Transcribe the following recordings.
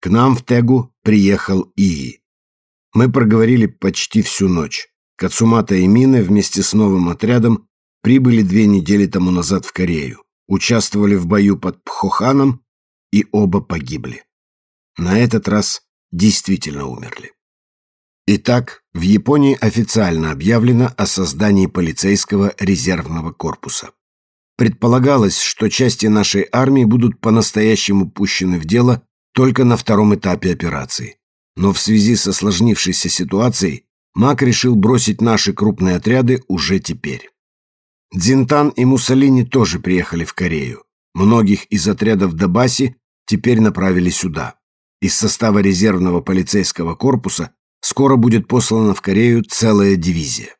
К нам в Тегу приехал Ии. Мы проговорили почти всю ночь. Кацумата и Мине вместе с новым отрядом прибыли две недели тому назад в Корею, участвовали в бою под Пхоханом и оба погибли. На этот раз действительно умерли. Итак, в Японии официально объявлено о создании полицейского резервного корпуса. Предполагалось, что части нашей армии будут по-настоящему пущены в дело только на втором этапе операции. Но в связи со сложнившейся ситуацией Мак решил бросить наши крупные отряды уже теперь. Дзинтан и Муссолини тоже приехали в Корею. Многих из отрядов Дабаси теперь направили сюда. Из состава резервного полицейского корпуса скоро будет послана в Корею целая дивизия.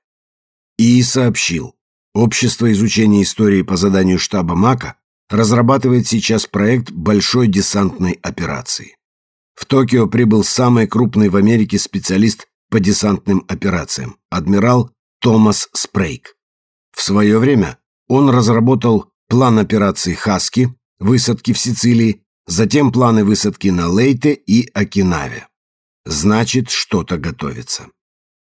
И сообщил, Общество изучения истории по заданию штаба МАКа разрабатывает сейчас проект большой десантной операции. В Токио прибыл самый крупный в Америке специалист по десантным операциям, адмирал Томас Спрейк. В свое время он разработал план операции «Хаски», высадки в Сицилии, затем планы высадки на Лейте и Окинаве. Значит, что-то готовится.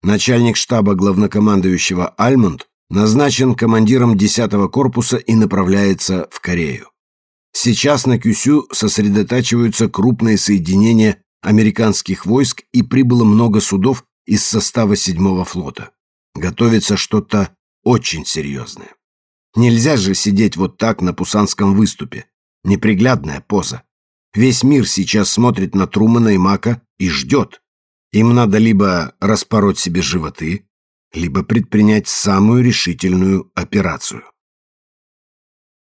Начальник штаба главнокомандующего Альмонд назначен командиром 10-го корпуса и направляется в Корею. Сейчас на Кюсю сосредотачиваются крупные соединения американских войск и прибыло много судов из состава 7-го флота. Готовится что-то очень серьезное. Нельзя же сидеть вот так на Пусанском выступе. Неприглядная поза. Весь мир сейчас смотрит на Трумана и Мака и ждет. Им надо либо распороть себе животы, либо предпринять самую решительную операцию.